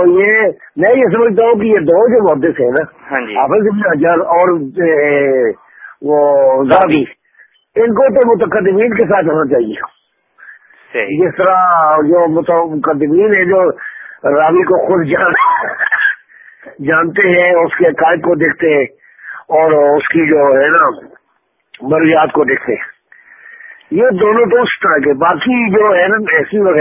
تو یہ میں یہ سمجھتا ہوں کہ یہ دو جو محدث ہیں نا ہاں جی۔ حافظ ابن حجر اور وہ زاوی ان کو تو متقدمین کے ساتھ ہونا چاہیے۔ جس طرح جو متقدمین ہے جو راوی کو خود جان جانتے ہیں اس کے عقائد کو دیکھتے ہیں اور اس کی جو ہے نا مرویات کو دیکھتے ہیں۔ یہ دونوں تو اس طرح کے باقی جو ہے نا ایسی وغیرہ